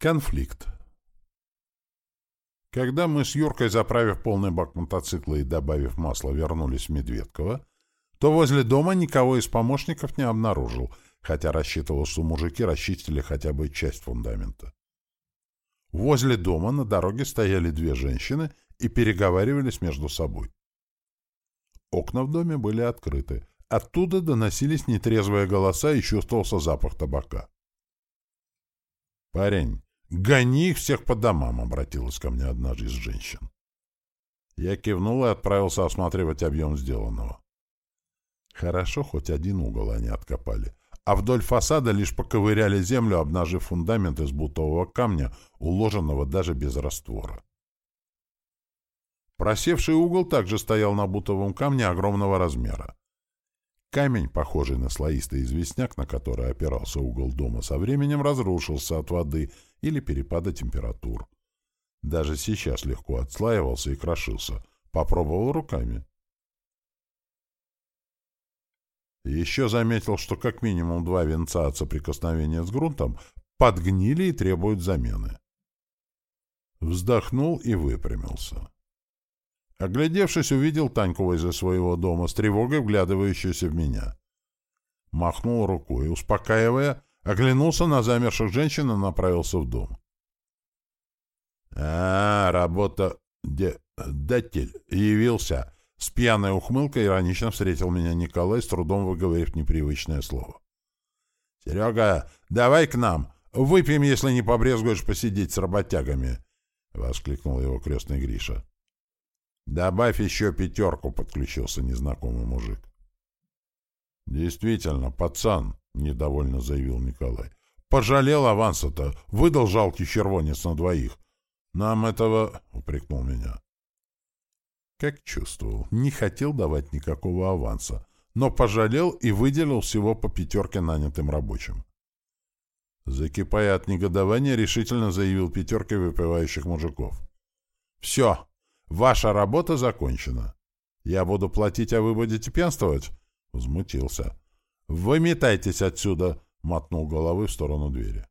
Конфликт. Когда мы с Юркой, заправив полный бак мотоцикла и добавив масла, вернулись в Медведково, то возле дома никого из помощников не обнаружил, хотя рассчитывал, что мужики расчистили хотя бы часть фундамента. Возле дома на дороге стояли две женщины и переговаривались между собой. Окна в доме были открыты. Оттуда доносились нетрезвые голоса и чувствовался запах табака. «Парень, гони их всех по домам», — обратилась ко мне одна из женщин. Я кивнул и отправился осматривать объем сделанного. Хорошо, хоть один угол они откопали, а вдоль фасада лишь поковыряли землю, обнажив фундамент из бутового камня, уложенного даже без раствора. Просевший угол также стоял на бутовом камне огромного размера. Камень, похожий на слоистый известняк, на который опирался угол дома, со временем разрушился от воды или перепада температур. Даже сейчас легко отслаивался и крошился. Попробовал руками. Еще заметил, что как минимум два венца от соприкосновения с грунтом подгнили и требуют замены. Вздохнул и выпрямился. Оглядевшись, увидел Таньку возле своего дома, с тревогой вглядывающуюся в меня. Махнул рукой, успокаивая, оглянулся на замерших женщин и направился в дом. — А, работа... Де... Датель явился. С пьяной ухмылкой иронично встретил меня Николай, с трудом выговорив непривычное слово. — Серега, давай к нам. Выпьем, если не побрезгуешь посидеть с работягами, — воскликнул его крестный Гриша. «Добавь еще пятерку», — подключился незнакомый мужик. «Действительно, пацан», — недовольно заявил Николай. «Пожалел аванса-то, выдал жалкий червонец на двоих. Нам этого...» — упрекнул меня. Как чувствовал, не хотел давать никакого аванса, но пожалел и выделил всего по пятерке нанятым рабочим. Закипая от негодования, решительно заявил пятеркой выпивающих мужиков. «Все, Ваша работа закончена. Я буду платить, а вы будете пьянствовать? Возмутился. Выметайтесь отсюда, мотнул головой в сторону двери.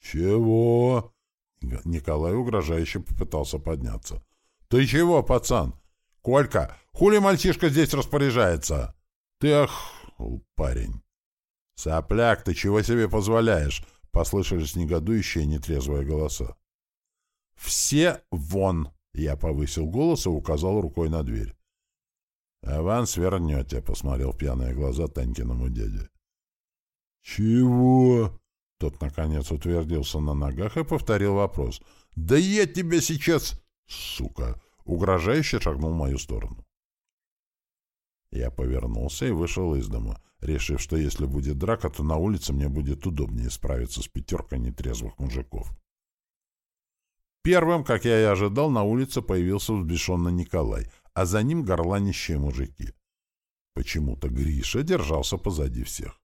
Чего? Николай угрожающе попытался подняться. Ты чего, пацан? Колька, хули мальчишка здесь распоряжается? Ты ах, парень. Сопляк, ты чего себе позволяешь? Послышались негодующие нетрезвые голоса. Все вон! Я повысил голос и указал рукой на дверь. «Аванс вернете», — посмотрел в пьяные глаза Танькиному дяде. «Чего?» — тот, наконец, утвердился на ногах и повторил вопрос. «Да я тебя сейчас...» «Сука!» — угрожающе шагнул в мою сторону. Я повернулся и вышел из дома, решив, что если будет драка, то на улице мне будет удобнее справиться с пятеркой нетрезвых мужиков. Первым, как я и ожидал, на улице появился взбешенный Николай, а за ним горланищие мужики. Почему-то Гриша держался позади всех.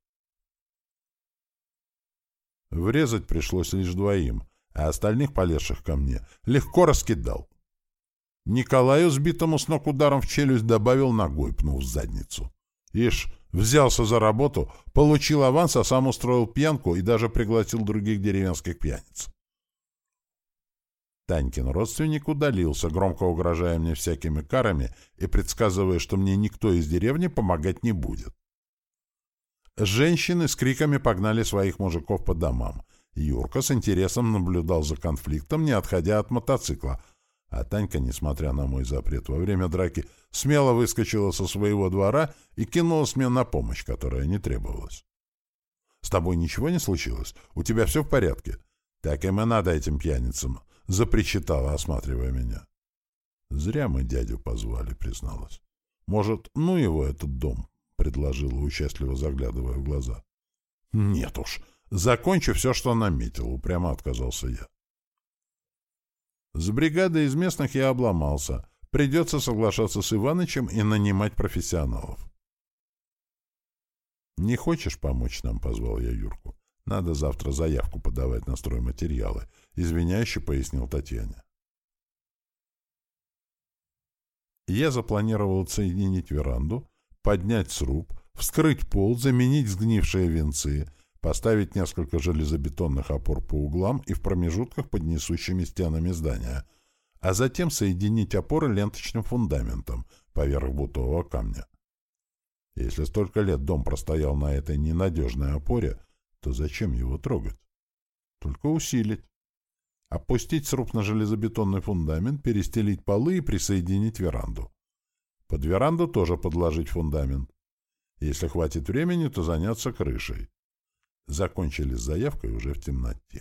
Врезать пришлось лишь двоим, а остальных, полезших ко мне, легко раскидал. Николаю, сбитому с ног ударом в челюсть, добавил ногой, пнув в задницу. Ишь, взялся за работу, получил аванс, а сам устроил пьянку и даже пригласил других деревенских пьяниц. Танькин родственник удалился, громко угрожая мне всякими карами и предсказывая, что мне никто из деревни помогать не будет. Женщины с криками погнали своих мужиков по домам. Юрка с интересом наблюдал за конфликтом, не отходя от мотоцикла, а Танька, несмотря на мой запрет во время драки, смело выскочила со своего двора и кинулась мне на помощь, которая не требовалась. «С тобой ничего не случилось? У тебя все в порядке?» «Так им и надо этим пьяницам запричитала, осматривая меня. Зря мы дядю позвали, призналась. Может, ну его этот дом, предложила, участливо заглядывая в глаза. Нет уж, закончу все, что наметил, упрямо отказался я. С бригадой из местных я обломался. Придется соглашаться с Иванычем и нанимать профессионалов. «Не хочешь помочь нам?» — позвал я Юрку. «Надо завтра заявку подавать на стройматериалы извиняюще пояснил Татьяне. Я запланировал соединить веранду, поднять сруб, вскрыть пол, заменить сгнившие венцы, поставить несколько железобетонных опор по углам и в промежутках под несущими стенами здания, а затем соединить опоры ленточным фундаментом поверх бутового камня. Если столько лет дом простоял на этой ненадежной опоре, то зачем его трогать? Только усилить. Опустить сруб на железобетонный фундамент, перестелить полы и присоединить веранду. Под веранду тоже подложить фундамент. Если хватит времени, то заняться крышей. Закончили с заявкой уже в темноте.